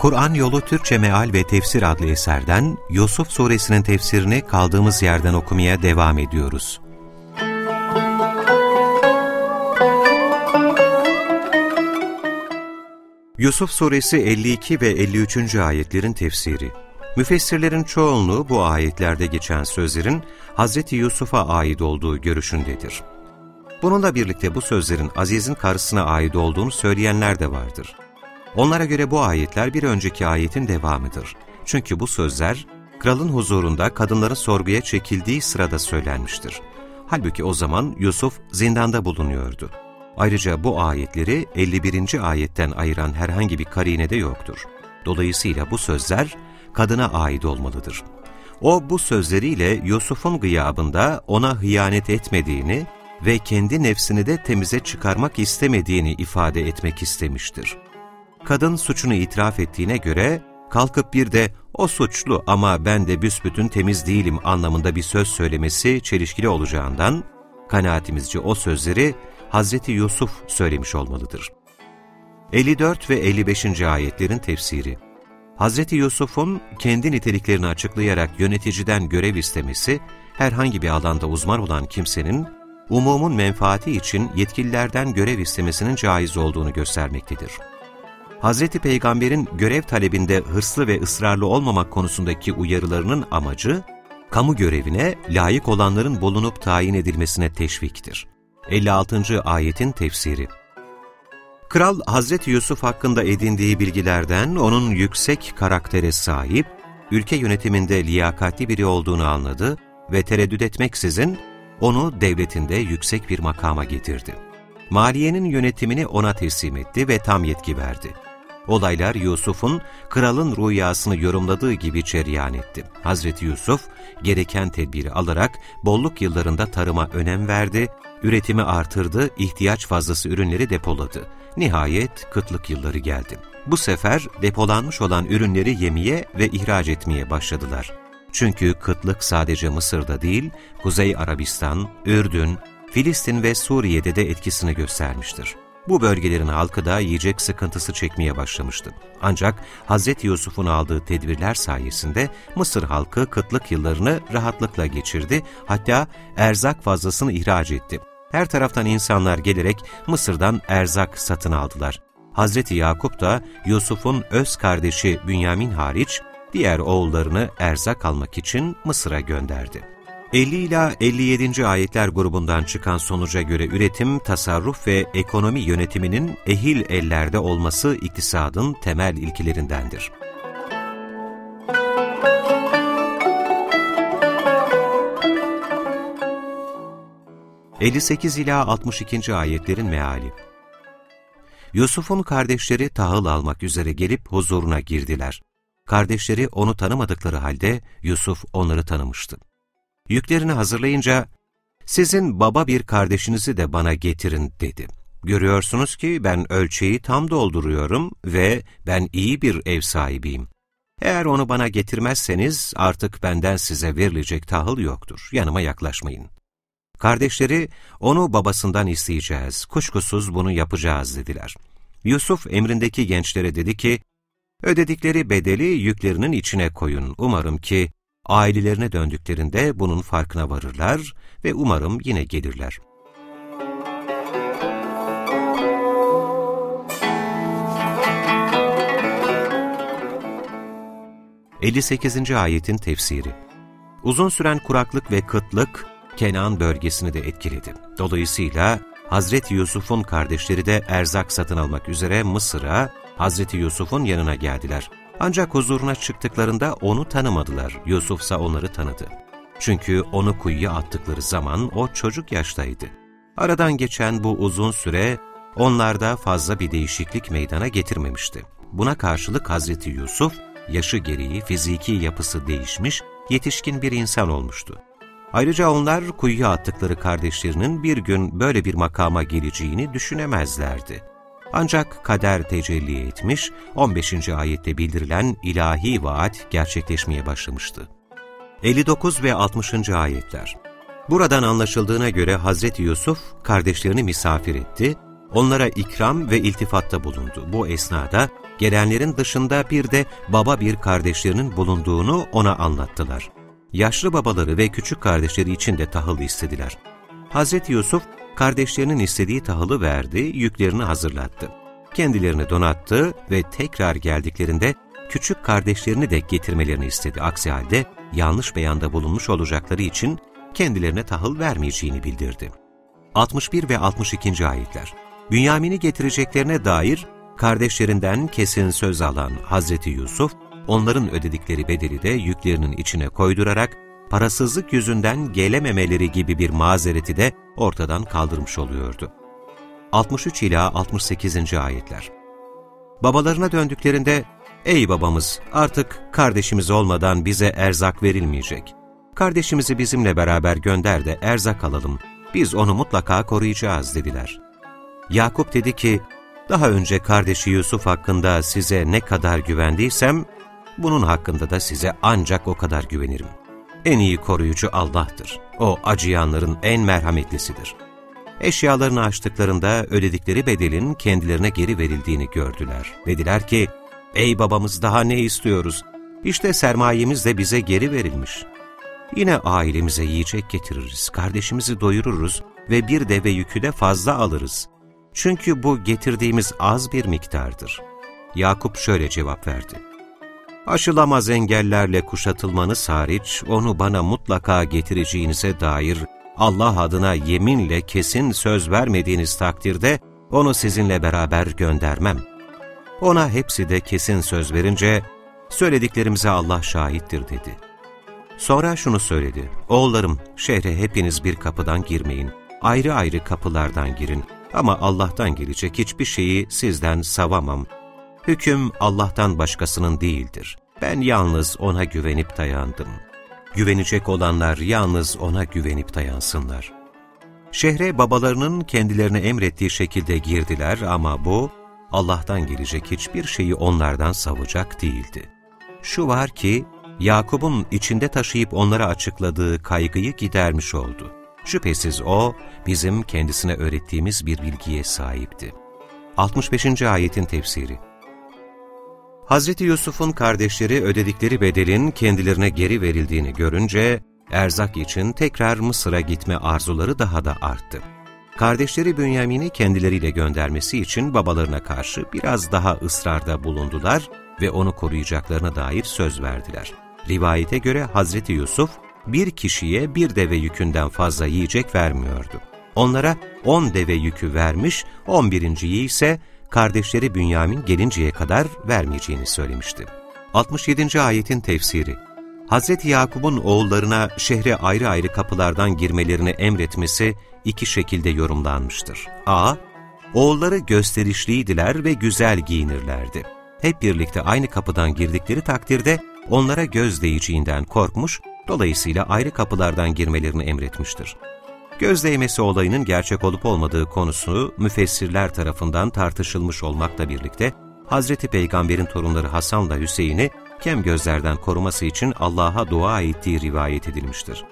Kur'an Yolu Türkçe Meal ve Tefsir adlı eserden Yusuf Suresinin tefsirini kaldığımız yerden okumaya devam ediyoruz. Yusuf Suresi 52 ve 53. ayetlerin tefsiri Müfessirlerin çoğunluğu bu ayetlerde geçen sözlerin Hz. Yusuf'a ait olduğu görüşündedir. Bununla birlikte bu sözlerin Aziz'in karısına ait olduğunu söyleyenler de vardır. Onlara göre bu ayetler bir önceki ayetin devamıdır. Çünkü bu sözler kralın huzurunda kadınların sorguya çekildiği sırada söylenmiştir. Halbuki o zaman Yusuf zindanda bulunuyordu. Ayrıca bu ayetleri 51. ayetten ayıran herhangi bir karine de yoktur. Dolayısıyla bu sözler kadına ait olmalıdır. O bu sözleriyle Yusuf'un gıyabında ona hıyanet etmediğini ve kendi nefsini de temize çıkarmak istemediğini ifade etmek istemiştir. Kadın suçunu itiraf ettiğine göre kalkıp bir de o suçlu ama ben de büsbütün temiz değilim anlamında bir söz söylemesi çelişkili olacağından kanaatimizce o sözleri Hazreti Yusuf söylemiş olmalıdır. 54 ve 55. ayetlerin tefsiri Hazreti Yusuf'un kendi niteliklerini açıklayarak yöneticiden görev istemesi, herhangi bir alanda uzman olan kimsenin umumun menfaati için yetkililerden görev istemesinin caiz olduğunu göstermektedir. Hz. Peygamber'in görev talebinde hırslı ve ısrarlı olmamak konusundaki uyarılarının amacı, kamu görevine layık olanların bulunup tayin edilmesine teşviktir. 56. Ayetin Tefsiri Kral Hazreti Yusuf hakkında edindiği bilgilerden onun yüksek karaktere sahip, ülke yönetiminde liyakatli biri olduğunu anladı ve tereddüt etmeksizin onu devletinde yüksek bir makama getirdi. Maliyenin yönetimini ona teslim etti ve tam yetki verdi. Olaylar Yusuf'un kralın rüyasını yorumladığı gibi cereyan etti. Hazreti Yusuf gereken tedbiri alarak bolluk yıllarında tarıma önem verdi, üretimi artırdı, ihtiyaç fazlası ürünleri depoladı. Nihayet kıtlık yılları geldi. Bu sefer depolanmış olan ürünleri yemeye ve ihraç etmeye başladılar. Çünkü kıtlık sadece Mısır'da değil, Kuzey Arabistan, Ürdün, Filistin ve Suriye'de de etkisini göstermiştir. Bu bölgelerin halkı da yiyecek sıkıntısı çekmeye başlamıştı. Ancak Hz. Yusuf'un aldığı tedbirler sayesinde Mısır halkı kıtlık yıllarını rahatlıkla geçirdi, hatta erzak fazlasını ihraç etti. Her taraftan insanlar gelerek Mısır'dan erzak satın aldılar. Hazreti Yakup da Yusuf'un öz kardeşi Bünyamin hariç diğer oğullarını erzak almak için Mısır'a gönderdi. 50 ila 57. ayetler grubundan çıkan sonuca göre üretim, tasarruf ve ekonomi yönetiminin ehil ellerde olması iktisadın temel ilkelerindendir. ...58 ila 62. ayetlerin meali Yusuf'un kardeşleri tahıl almak üzere gelip huzuruna girdiler. Kardeşleri onu tanımadıkları halde Yusuf onları tanımıştı. Yüklerini hazırlayınca, sizin baba bir kardeşinizi de bana getirin dedi. Görüyorsunuz ki ben ölçeği tam dolduruyorum ve ben iyi bir ev sahibiyim. Eğer onu bana getirmezseniz artık benden size verilecek tahıl yoktur. Yanıma yaklaşmayın. Kardeşleri onu babasından isteyeceğiz, kuşkusuz bunu yapacağız dediler. Yusuf emrindeki gençlere dedi ki, Ödedikleri bedeli yüklerinin içine koyun. Umarım ki ailelerine döndüklerinde bunun farkına varırlar ve umarım yine gelirler. Elli sekizinci ayetin tefsiri Uzun süren kuraklık ve kıtlık Kenan bölgesini de etkiledi. Dolayısıyla Hazreti Yusuf'un kardeşleri de erzak satın almak üzere Mısır'a Hazreti Yusuf'un yanına geldiler. Ancak huzuruna çıktıklarında onu tanımadılar. Yusuf ise onları tanıdı. Çünkü onu kuyuya attıkları zaman o çocuk yaştaydı. Aradan geçen bu uzun süre onlarda fazla bir değişiklik meydana getirmemişti. Buna karşılık Hazreti Yusuf yaşı gereği fiziki yapısı değişmiş, yetişkin bir insan olmuştu. Ayrıca onlar kuyuya attıkları kardeşlerinin bir gün böyle bir makama geleceğini düşünemezlerdi. Ancak kader tecelli etmiş, 15. ayette bildirilen ilahi vaat gerçekleşmeye başlamıştı. 59 ve 60. ayetler Buradan anlaşıldığına göre Hazreti Yusuf kardeşlerini misafir etti, onlara ikram ve iltifatta bulundu. Bu esnada gelenlerin dışında bir de baba bir kardeşlerinin bulunduğunu ona anlattılar. Yaşlı babaları ve küçük kardeşleri için de tahıl istediler. Hazreti Yusuf kardeşlerinin istediği tahılı verdi, yüklerini hazırlattı. Kendilerini donattı ve tekrar geldiklerinde küçük kardeşlerini de getirmelerini istedi. Aksi halde yanlış beyanda bulunmuş olacakları için kendilerine tahıl vermeyeceğini bildirdi. 61 ve 62. ayetler Bünyamin'i getireceklerine dair kardeşlerinden kesin söz alan Hazreti Yusuf, onların ödedikleri bedeli de yüklerinin içine koydurarak, parasızlık yüzünden gelememeleri gibi bir mazereti de ortadan kaldırmış oluyordu. 63 ila 68. ayetler Babalarına döndüklerinde, Ey babamız, artık kardeşimiz olmadan bize erzak verilmeyecek. Kardeşimizi bizimle beraber gönder de erzak alalım. Biz onu mutlaka koruyacağız dediler. Yakup dedi ki, daha önce kardeşi Yusuf hakkında size ne kadar güvendiysem, bunun hakkında da size ancak o kadar güvenirim. En iyi koruyucu Allah'tır. O acıyanların en merhametlisidir. Eşyalarını açtıklarında ödedikleri bedelin kendilerine geri verildiğini gördüler. Dediler ki, ''Ey babamız daha ne istiyoruz? İşte sermayemiz de bize geri verilmiş. Yine ailemize yiyecek getiririz, kardeşimizi doyururuz ve bir deve yükü de fazla alırız. Çünkü bu getirdiğimiz az bir miktardır. Yakup şöyle cevap verdi. Aşılamaz engellerle kuşatılmanız hariç onu bana mutlaka getireceğinize dair Allah adına yeminle kesin söz vermediğiniz takdirde onu sizinle beraber göndermem. Ona hepsi de kesin söz verince söylediklerimize Allah şahittir dedi. Sonra şunu söyledi. Oğullarım şehre hepiniz bir kapıdan girmeyin. Ayrı ayrı kapılardan girin. Ama Allah'tan gelecek hiçbir şeyi sizden savamam. Hüküm Allah'tan başkasının değildir. Ben yalnız O'na güvenip dayandım. Güvenecek olanlar yalnız O'na güvenip dayansınlar. Şehre babalarının kendilerine emrettiği şekilde girdiler ama bu, Allah'tan gelecek hiçbir şeyi onlardan savacak değildi. Şu var ki, Yakup'un içinde taşıyıp onlara açıkladığı kaygıyı gidermiş oldu. Şüphesiz o, bizim kendisine öğrettiğimiz bir bilgiye sahipti. 65. Ayetin Tefsiri Hz. Yusuf'un kardeşleri ödedikleri bedelin kendilerine geri verildiğini görünce, erzak için tekrar Mısır'a gitme arzuları daha da arttı. Kardeşleri Bünyamin'i kendileriyle göndermesi için babalarına karşı biraz daha ısrarda bulundular ve onu koruyacaklarına dair söz verdiler. Rivayete göre Hazreti Yusuf, bir kişiye bir deve yükünden fazla yiyecek vermiyordu. Onlara on deve yükü vermiş, on birinciyi ise kardeşleri Bünyamin gelinceye kadar vermeyeceğini söylemişti. 67. ayetin tefsiri Hz. Yakup'un oğullarına şehre ayrı ayrı kapılardan girmelerini emretmesi iki şekilde yorumlanmıştır. A. Oğulları gösterişliydiler ve güzel giyinirlerdi. Hep birlikte aynı kapıdan girdikleri takdirde onlara göz değeceğinden korkmuş, dolayısıyla ayrı kapılardan girmelerini emretmiştir. Göz değmesi olayının gerçek olup olmadığı konusu müfessirler tarafından tartışılmış olmakla birlikte, Hazreti Peygamber'in torunları Hasan'la Hüseyin'i kem gözlerden koruması için Allah'a dua ettiği rivayet edilmiştir.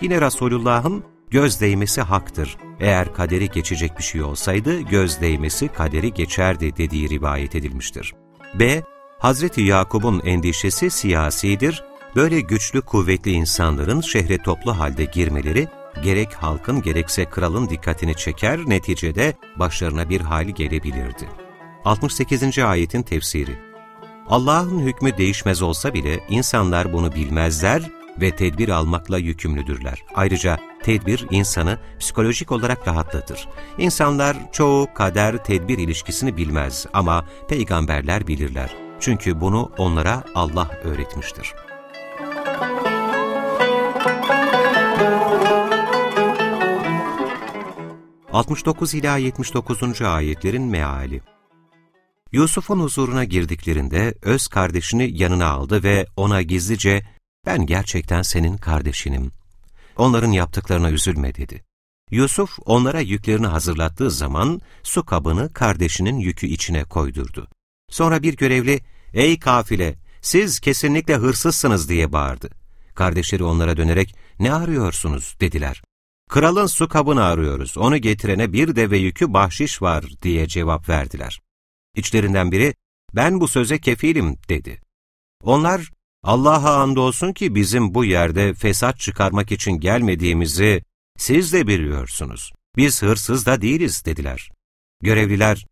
Yine Resulullah'ın göz değmesi haktır. Eğer kaderi geçecek bir şey olsaydı göz değmesi kaderi geçerdi dediği rivayet edilmiştir. B. Hazreti Yakup'un endişesi siyasidir, böyle güçlü kuvvetli insanların şehre toplu halde girmeleri, gerek halkın gerekse kralın dikkatini çeker, neticede başlarına bir hal gelebilirdi. 68. ayetin tefsiri Allah'ın hükmü değişmez olsa bile insanlar bunu bilmezler ve tedbir almakla yükümlüdürler. Ayrıca tedbir insanı psikolojik olarak rahatlatır. İnsanlar çoğu kader-tedbir ilişkisini bilmez ama peygamberler bilirler. Çünkü bunu onlara Allah öğretmiştir. ...69 ila 79. ayetlerin meali Yusuf'un huzuruna girdiklerinde öz kardeşini yanına aldı ve ona gizlice ''Ben gerçekten senin kardeşinim. Onların yaptıklarına üzülme.'' dedi. Yusuf onlara yüklerini hazırlattığı zaman su kabını kardeşinin yükü içine koydurdu. Sonra bir görevli ''Ey kafile, siz kesinlikle hırsızsınız.'' diye bağırdı. Kardeşleri onlara dönerek ''Ne arıyorsunuz?'' dediler. ''Kralın su kabını arıyoruz, onu getirene bir deve yükü bahşiş var.'' diye cevap verdiler. İçlerinden biri ''Ben bu söze kefilim.'' dedi. Onlar Allah'a andolsun ki bizim bu yerde fesat çıkarmak için gelmediğimizi siz de biliyorsunuz. Biz hırsız da değiliz dediler. Görevliler,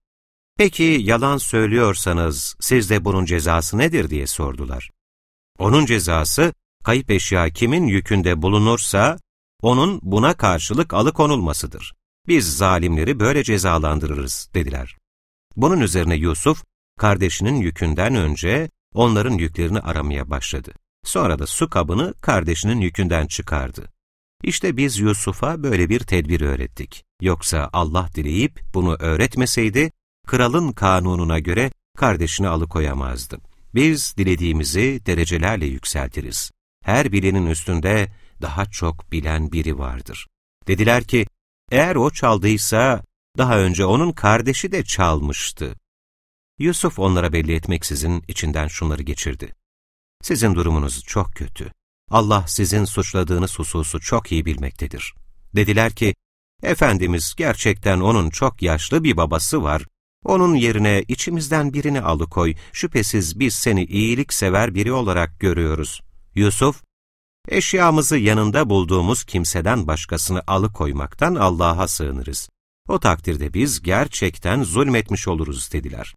peki yalan söylüyorsanız siz de bunun cezası nedir diye sordular. Onun cezası, kayıp eşya kimin yükünde bulunursa, onun buna karşılık alıkonulmasıdır. Biz zalimleri böyle cezalandırırız dediler. Bunun üzerine Yusuf, kardeşinin yükünden önce onların yüklerini aramaya başladı. Sonra da su kabını kardeşinin yükünden çıkardı. İşte biz Yusuf'a böyle bir tedbir öğrettik. Yoksa Allah dileyip bunu öğretmeseydi, kralın kanununa göre kardeşini alıkoyamazdı. Biz dilediğimizi derecelerle yükseltiriz. Her bilenin üstünde daha çok bilen biri vardır. Dediler ki, eğer o çaldıysa, daha önce onun kardeşi de çalmıştı. Yusuf onlara belli etmeksizin içinden şunları geçirdi. Sizin durumunuz çok kötü. Allah sizin suçladığınız hususu çok iyi bilmektedir. Dediler ki, Efendimiz gerçekten onun çok yaşlı bir babası var. Onun yerine içimizden birini alıkoy, şüphesiz biz seni iyilik sever biri olarak görüyoruz. Yusuf, eşyamızı yanında bulduğumuz kimseden başkasını alıkoymaktan Allah'a sığınırız. O takdirde biz gerçekten zulmetmiş oluruz dediler.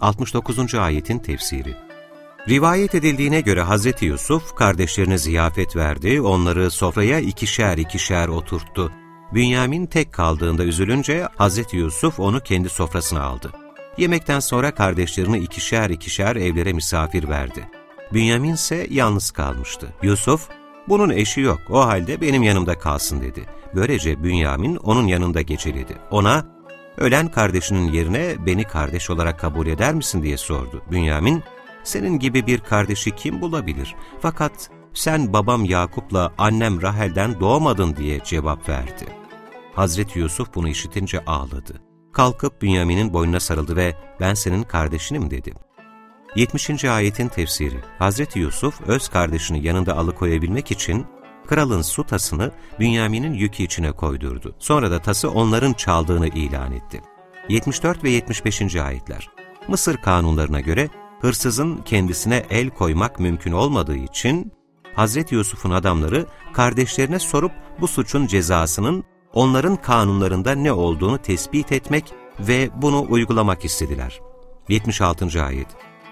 69. ayetin tefsiri Rivayet edildiğine göre Hazreti Yusuf kardeşlerine ziyafet verdi, onları sofraya ikişer ikişer oturttu. Bünyamin tek kaldığında üzülünce Hazreti Yusuf onu kendi sofrasına aldı. Yemekten sonra kardeşlerini ikişer ikişer evlere misafir verdi. Bünyamin ise yalnız kalmıştı. Yusuf, bunun eşi yok, o halde benim yanımda kalsın dedi. Böylece Bünyamin onun yanında geceledi. Ona, ölen kardeşinin yerine beni kardeş olarak kabul eder misin diye sordu. Bünyamin, senin gibi bir kardeşi kim bulabilir? Fakat sen babam Yakup'la annem Rahel'den doğmadın diye cevap verdi. Hazreti Yusuf bunu işitince ağladı. Kalkıp Bünyamin'in boynuna sarıldı ve ben senin kardeşinim dedi. 70. ayetin tefsiri Hazreti Yusuf öz kardeşini yanında alıkoyabilmek için kralın su tasını Bünyamin'in yükü içine koydurdu. Sonra da tası onların çaldığını ilan etti. 74 ve 75. ayetler Mısır kanunlarına göre hırsızın kendisine el koymak mümkün olmadığı için Hazreti Yusuf'un adamları kardeşlerine sorup bu suçun cezasının onların kanunlarında ne olduğunu tespit etmek ve bunu uygulamak istediler. 76. ayet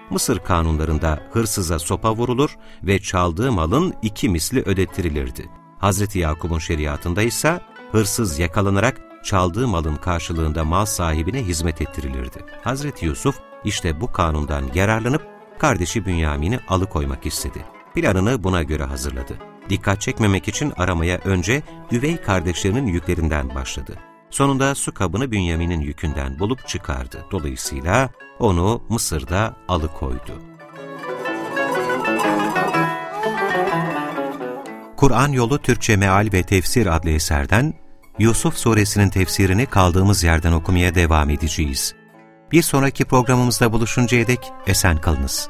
Mısır kanunlarında hırsıza sopa vurulur ve çaldığı malın iki misli ödettirilirdi. Hazreti Yakup'un şeriatında ise hırsız yakalanarak çaldığı malın karşılığında mal sahibine hizmet ettirilirdi. Hazreti Yusuf işte bu kanundan yararlanıp kardeşi Bünyamin'i alıkoymak istedi. Planını buna göre hazırladı. Dikkat çekmemek için aramaya önce üvey kardeşlerinin yüklerinden başladı. Sonunda su kabını Bünyamin'in yükünden bulup çıkardı. Dolayısıyla onu Mısır'da alıkoydu. Kur'an Yolu Türkçe Meal ve Tefsir adlı eserden Yusuf Suresinin tefsirini kaldığımız yerden okumaya devam edeceğiz. Bir sonraki programımızda buluşuncaya dek esen kalınız.